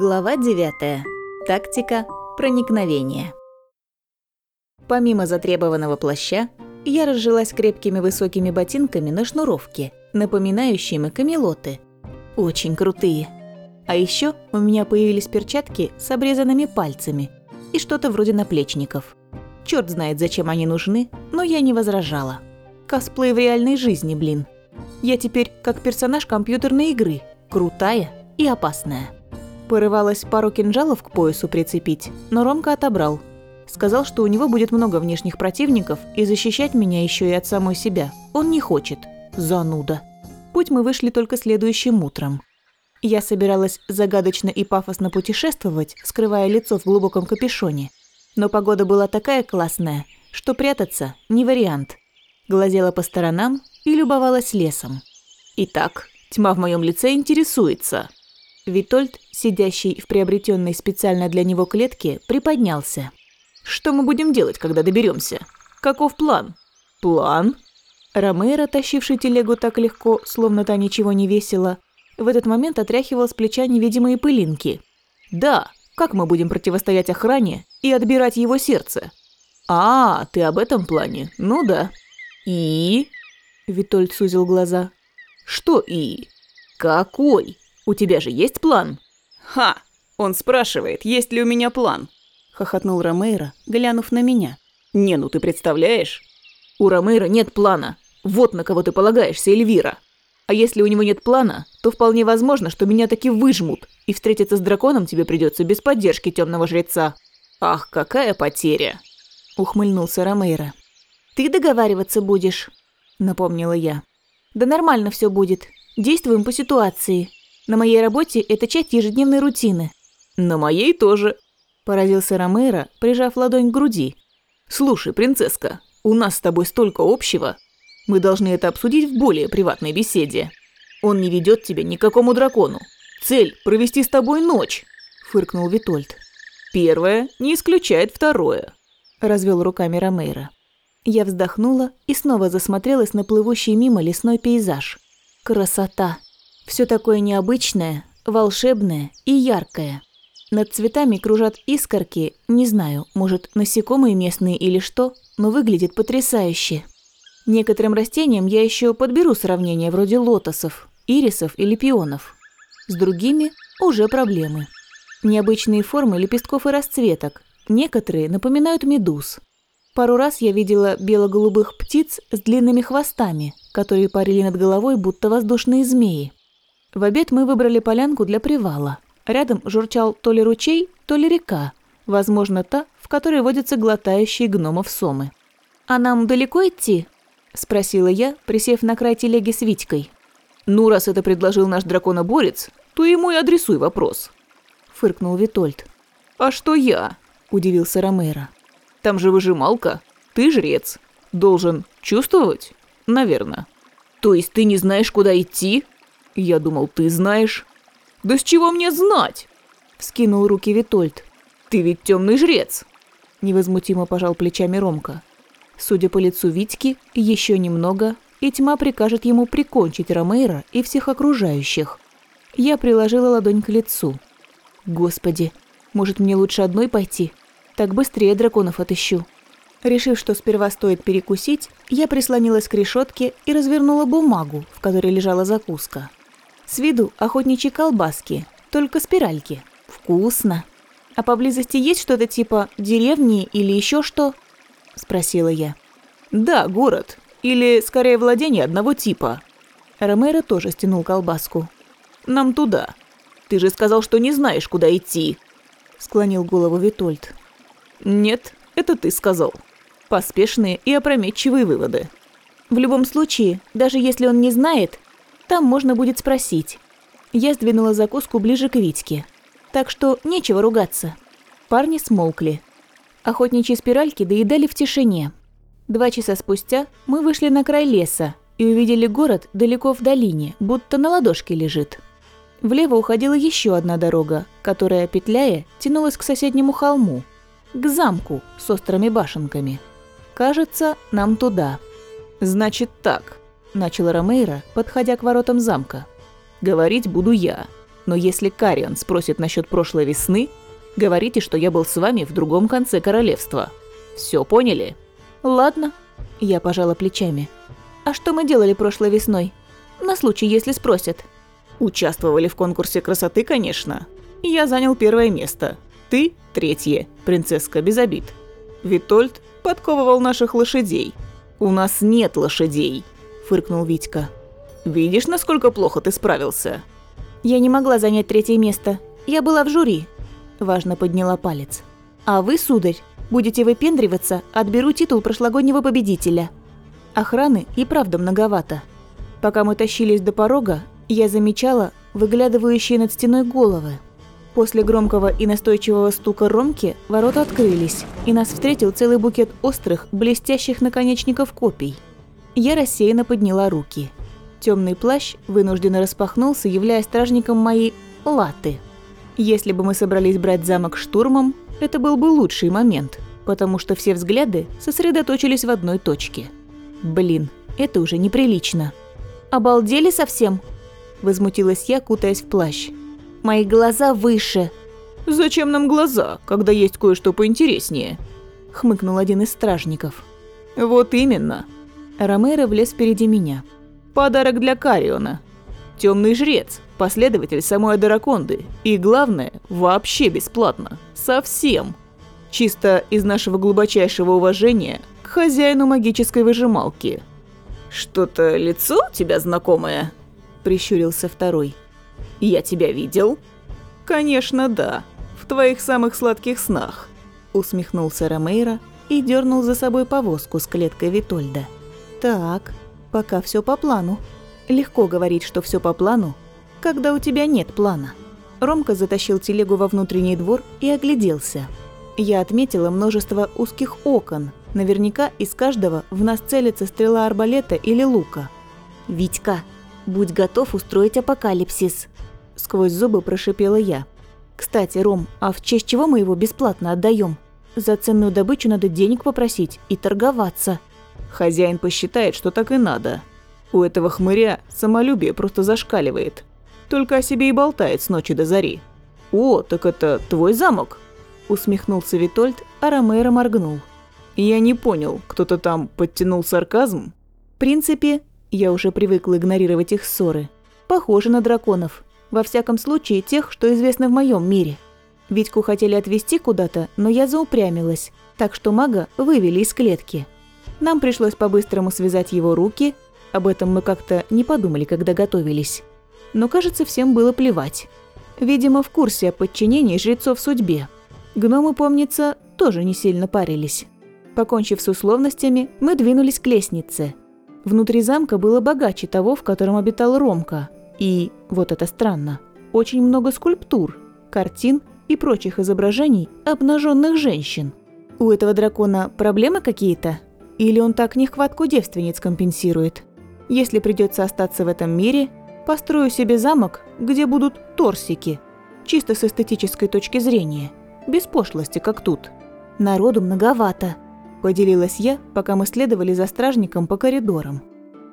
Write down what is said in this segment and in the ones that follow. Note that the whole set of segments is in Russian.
Глава 9. Тактика проникновения. Помимо затребованного плаща, я разжилась крепкими высокими ботинками на шнуровке, напоминающими камелоты. Очень крутые. А еще у меня появились перчатки с обрезанными пальцами и что-то вроде наплечников. Черт знает, зачем они нужны, но я не возражала. Косплей в реальной жизни, блин. Я теперь как персонаж компьютерной игры, крутая и опасная. Порывалась пару кинжалов к поясу прицепить, но Ромка отобрал. Сказал, что у него будет много внешних противников, и защищать меня еще и от самой себя он не хочет. Зануда. Путь мы вышли только следующим утром. Я собиралась загадочно и пафосно путешествовать, скрывая лицо в глубоком капюшоне. Но погода была такая классная, что прятаться не вариант. Глазела по сторонам и любовалась лесом. Итак, тьма в моем лице интересуется. Витольд, сидящий в приобретенной специально для него клетке, приподнялся. «Что мы будем делать, когда доберемся? Каков план?» «План?» Ромеро, тащивший телегу так легко, словно та ничего не весила, в этот момент отряхивал с плеча невидимые пылинки. «Да, как мы будем противостоять охране и отбирать его сердце?» «А, ты об этом плане? Ну да». «И?» Витольд сузил глаза. «Что «и»?» «Какой?» У тебя же есть план?» «Ха! Он спрашивает, есть ли у меня план?» Хохотнул Ромейро, глянув на меня. «Не, ну ты представляешь? У Ромейро нет плана. Вот на кого ты полагаешься, Эльвира. А если у него нет плана, то вполне возможно, что меня таки выжмут, и встретиться с драконом тебе придется без поддержки темного жреца. Ах, какая потеря!» Ухмыльнулся Ромейро. «Ты договариваться будешь?» Напомнила я. «Да нормально все будет. Действуем по ситуации. На моей работе это часть ежедневной рутины». «На моей тоже», – поразился Ромеро, прижав ладонь к груди. «Слушай, принцесска, у нас с тобой столько общего. Мы должны это обсудить в более приватной беседе. Он не ведет тебя ни к какому дракону. Цель – провести с тобой ночь», – фыркнул Витольд. «Первое не исключает второе», – развел руками Ромейро. Я вздохнула и снова засмотрелась на плывущий мимо лесной пейзаж. Красота! Все такое необычное, волшебное и яркое. Над цветами кружат искорки, не знаю, может, насекомые местные или что, но выглядит потрясающе. Некоторым растениям я еще подберу сравнение вроде лотосов, ирисов или пионов. С другими уже проблемы. Необычные формы лепестков и расцветок. Некоторые напоминают медуз. Пару раз я видела бело-голубых птиц с длинными хвостами, которые парили над головой, будто воздушные змеи. В обед мы выбрали полянку для привала. Рядом журчал то ли ручей, то ли река, возможно, та, в которой водятся глотающие гномов сомы. «А нам далеко идти?» – спросила я, присев на край телеги с Витькой. «Ну, раз это предложил наш драконоборец, то ему и адресуй вопрос», – фыркнул Витольд. «А что я?» – удивился Ромеро. «Там же выжималка. Ты жрец. Должен чувствовать? Наверное». «То есть ты не знаешь, куда идти?» «Я думал, ты знаешь». «Да с чего мне знать?» – вскинул руки Витольд. «Ты ведь темный жрец!» – невозмутимо пожал плечами Ромка. Судя по лицу Витьки, еще немного, и тьма прикажет ему прикончить Ромейра и всех окружающих. Я приложила ладонь к лицу. «Господи, может, мне лучше одной пойти? Так быстрее драконов отыщу». Решив, что сперва стоит перекусить, я прислонилась к решетке и развернула бумагу, в которой лежала закуска. С виду охотничьи колбаски, только спиральки. Вкусно. А поблизости есть что-то типа деревни или еще что? Спросила я. Да, город. Или, скорее, владение одного типа. Ромеро тоже стянул колбаску. Нам туда. Ты же сказал, что не знаешь, куда идти. Склонил голову Витольд. Нет, это ты сказал. Поспешные и опрометчивые выводы. В любом случае, даже если он не знает, там можно будет спросить. Я сдвинула закуску ближе к Витьке. Так что нечего ругаться. Парни смолкли. Охотничьи спиральки доедали в тишине. Два часа спустя мы вышли на край леса и увидели город далеко в долине, будто на ладошке лежит. Влево уходила еще одна дорога, которая, петляя, тянулась к соседнему холму, к замку с острыми башенками. Кажется, нам туда. «Значит так», – начал Ромейро, подходя к воротам замка. «Говорить буду я. Но если Карион спросит насчет прошлой весны, говорите, что я был с вами в другом конце королевства. Все поняли? Ладно. Я пожала плечами. А что мы делали прошлой весной? На случай, если спросят. Участвовали в конкурсе красоты, конечно. Я занял первое место. Ты – третье, принцесска без обид. Витольд подковывал наших лошадей. У нас нет лошадей, фыркнул Витька. Видишь, насколько плохо ты справился? Я не могла занять третье место. Я была в жюри. Важно подняла палец. А вы, сударь, будете выпендриваться, отберу титул прошлогоднего победителя. Охраны и правда многовато. Пока мы тащились до порога, я замечала выглядывающие над стеной головы. После громкого и настойчивого стука Ромки ворота открылись, и нас встретил целый букет острых, блестящих наконечников копий. Я рассеянно подняла руки. Темный плащ вынужденно распахнулся, являя стражником моей латы. Если бы мы собрались брать замок штурмом, это был бы лучший момент, потому что все взгляды сосредоточились в одной точке. Блин, это уже неприлично. «Обалдели совсем?» – возмутилась я, кутаясь в плащ. «Мои глаза выше». «Зачем нам глаза, когда есть кое-что поинтереснее?» – хмыкнул один из стражников. «Вот именно». Ромеро влез впереди меня. «Подарок для Кариона. Темный жрец, последователь самой Адараконды. И главное, вообще бесплатно. Совсем. Чисто из нашего глубочайшего уважения к хозяину магической выжималки». «Что-то лицо у тебя знакомое?» – прищурился второй. «Я тебя видел?» «Конечно, да. В твоих самых сладких снах», – усмехнулся Ромейро и дернул за собой повозку с клеткой Витольда. «Так, пока все по плану. Легко говорить, что все по плану, когда у тебя нет плана». Ромка затащил телегу во внутренний двор и огляделся. Я отметила множество узких окон. Наверняка из каждого в нас целится стрела арбалета или лука. «Витька, будь готов устроить апокалипсис», – сквозь зубы прошипела я. «Кстати, Ром, а в честь чего мы его бесплатно отдаем? За ценную добычу надо денег попросить и торговаться». Хозяин посчитает, что так и надо. У этого хмыря самолюбие просто зашкаливает. Только о себе и болтает с ночи до зари. «О, так это твой замок?» Усмехнулся Витольд, а Ромеро моргнул. «Я не понял, кто-то там подтянул сарказм?» В принципе, я уже привыкла игнорировать их ссоры. Похоже на драконов. Во всяком случае, тех, что известно в моем мире. Витьку хотели отвезти куда-то, но я заупрямилась, так что мага вывели из клетки. Нам пришлось по-быстрому связать его руки, об этом мы как-то не подумали, когда готовились. Но, кажется, всем было плевать. Видимо, в курсе о подчинении жрецов судьбе. Гномы, помнится, тоже не сильно парились. Покончив с условностями, мы двинулись к лестнице. Внутри замка было богаче того, в котором обитал Ромка. И, вот это странно, очень много скульптур, картин и прочих изображений обнаженных женщин. У этого дракона проблемы какие-то? Или он так нехватку девственниц компенсирует? Если придется остаться в этом мире, построю себе замок, где будут торсики. Чисто с эстетической точки зрения. Без пошлости, как тут. Народу многовато. Поделилась я, пока мы следовали за стражником по коридорам.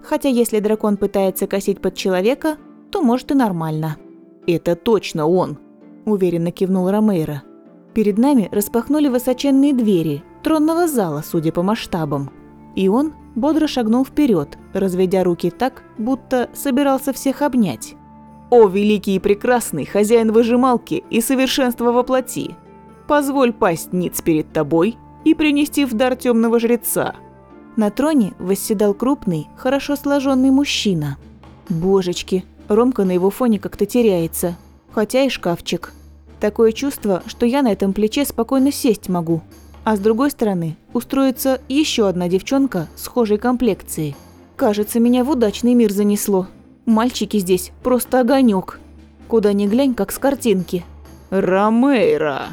Хотя если дракон пытается косить под человека, то может и нормально. «Это точно он!» – уверенно кивнул Ромейро. Перед нами распахнули высоченные двери тронного зала, судя по масштабам. И он бодро шагнул вперед, разведя руки так, будто собирался всех обнять. «О, великий и прекрасный хозяин выжималки и совершенства воплоти! Позволь пасть ниц перед тобой и принести в дар темного жреца». На троне восседал крупный, хорошо сложенный мужчина. Божечки, Ромка на его фоне как-то теряется, хотя и шкафчик. Такое чувство, что я на этом плече спокойно сесть могу, а с другой стороны, устроится еще одна девчонка схожей комплекции. Кажется, меня в удачный мир занесло. Мальчики здесь просто огонек. Куда ни глянь, как с картинки. «Ромейра!»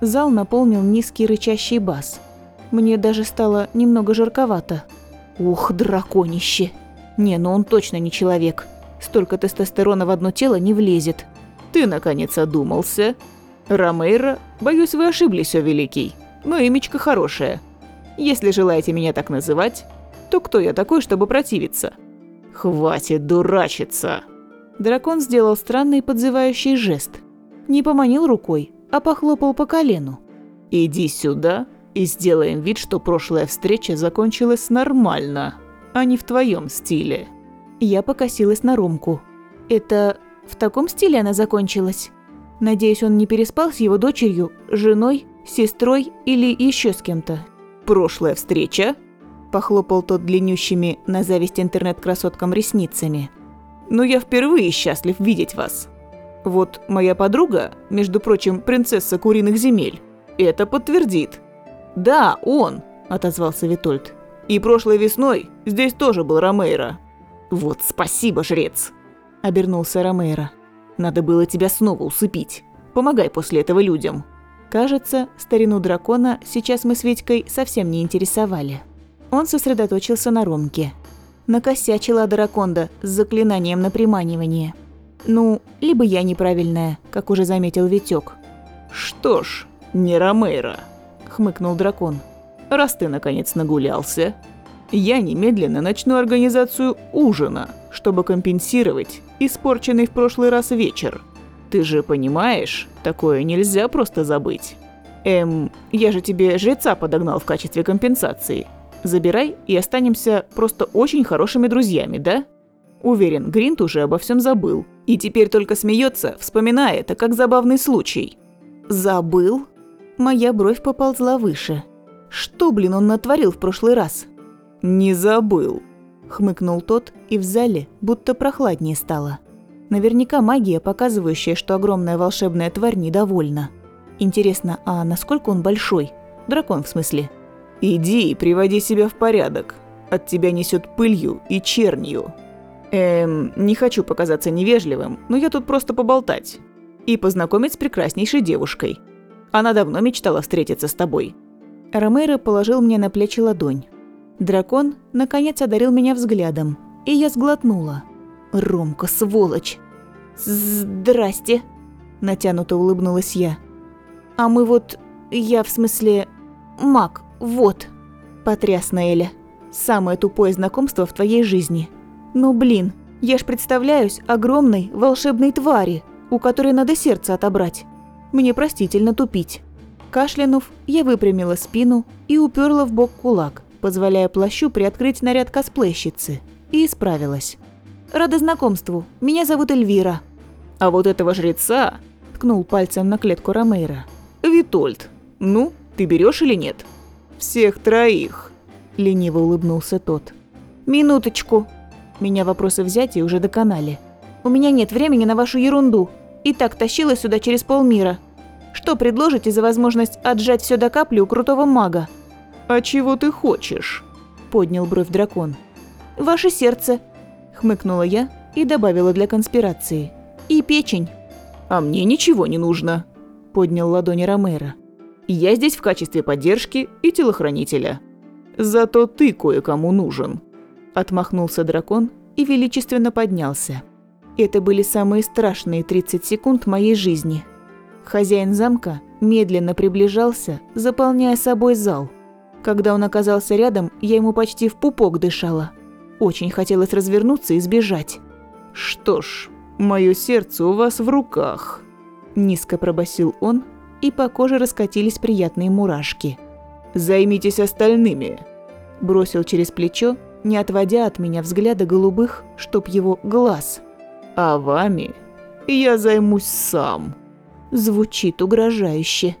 Зал наполнил низкий рычащий бас. Мне даже стало немного жарковато. Ух, драконище! Не, ну он точно не человек. Столько тестостерона в одно тело не влезет. Ты, наконец, одумался. Ромейра, боюсь, вы ошиблись, о великий но имечко хорошее. Если желаете меня так называть, то кто я такой, чтобы противиться? Хватит дурачиться. Дракон сделал странный подзывающий жест. Не поманил рукой, а похлопал по колену. «Иди сюда и сделаем вид, что прошлая встреча закончилась нормально, а не в твоем стиле». Я покосилась на Ромку. «Это в таком стиле она закончилась?» Надеюсь, он не переспал с его дочерью, женой, сестрой или еще с кем-то. «Прошлая встреча?» – похлопал тот длиннющими на зависть интернет-красоткам ресницами. «Ну я впервые счастлив видеть вас. Вот моя подруга, между прочим, принцесса куриных земель, это подтвердит». «Да, он», – отозвался Витольд. «И прошлой весной здесь тоже был Ромейро». «Вот спасибо, жрец», – обернулся Ромейро. «Надо было тебя снова усыпить. Помогай после этого людям». Кажется, старину дракона сейчас мы с Витькой совсем не интересовали. Он сосредоточился на Ромке. Накосячила Драконда с заклинанием на приманивание. Ну, либо я неправильная, как уже заметил Витек. «Что ж, не Ромейро», – хмыкнул дракон. «Раз ты, наконец, нагулялся, я немедленно начну организацию ужина, чтобы компенсировать испорченный в прошлый раз вечер. Ты же понимаешь, такое нельзя просто забыть. Эм, я же тебе жреца подогнал в качестве компенсации. Забирай и останемся просто очень хорошими друзьями, да? Уверен, Гринт уже обо всем забыл. И теперь только смеется, вспоминая это как забавный случай. Забыл? Моя бровь поползла выше. Что, блин, он натворил в прошлый раз? Не забыл, хмыкнул тот, и в зале будто прохладнее стало. Наверняка магия, показывающая, что огромная волшебная тварь недовольна. Интересно, а насколько он большой? Дракон, в смысле. «Иди и приводи себя в порядок. От тебя несет пылью и чернью». «Эм, не хочу показаться невежливым, но я тут просто поболтать. И познакомить с прекраснейшей девушкой. Она давно мечтала встретиться с тобой». Ромеро положил мне на плечи ладонь. Дракон, наконец, одарил меня взглядом, и я сглотнула. «Ромка, сволочь!» «Здрасте!» – натянуто улыбнулась я. «А мы вот... Я в смысле... Маг, вот!» – потряс Наэля. «Самое тупое знакомство в твоей жизни. Ну блин, я ж представляюсь огромной волшебной твари, у которой надо сердце отобрать. Мне простительно тупить». Кашлянув, я выпрямила спину и уперла в бок кулак, позволяя плащу приоткрыть наряд косплейщицы, и исправилась. «Рада знакомству. Меня зовут Эльвира». «А вот этого жреца...» – ткнул пальцем на клетку Ромейра. «Витольд. Ну, ты берешь или нет?» «Всех троих», – лениво улыбнулся тот. «Минуточку». Меня вопросы взятия уже доконали. «У меня нет времени на вашу ерунду. И так тащила сюда через полмира. Что предложите за возможность отжать все до капли у крутого мага?» «А чего ты хочешь?» – поднял бровь дракон. «Ваше сердце», хмыкнула я и добавила для конспирации. «И печень». «А мне ничего не нужно», – поднял ладони Ромеро. «Я здесь в качестве поддержки и телохранителя. Зато ты кое-кому нужен», – отмахнулся дракон и величественно поднялся. Это были самые страшные 30 секунд моей жизни. Хозяин замка медленно приближался, заполняя собой зал. Когда он оказался рядом, я ему почти в пупок дышала. Очень хотелось развернуться и сбежать. «Что ж, мое сердце у вас в руках», – низко пробасил он, и по коже раскатились приятные мурашки. «Займитесь остальными», – бросил через плечо, не отводя от меня взгляда голубых, чтоб его глаз. «А вами я займусь сам». Звучит угрожающе.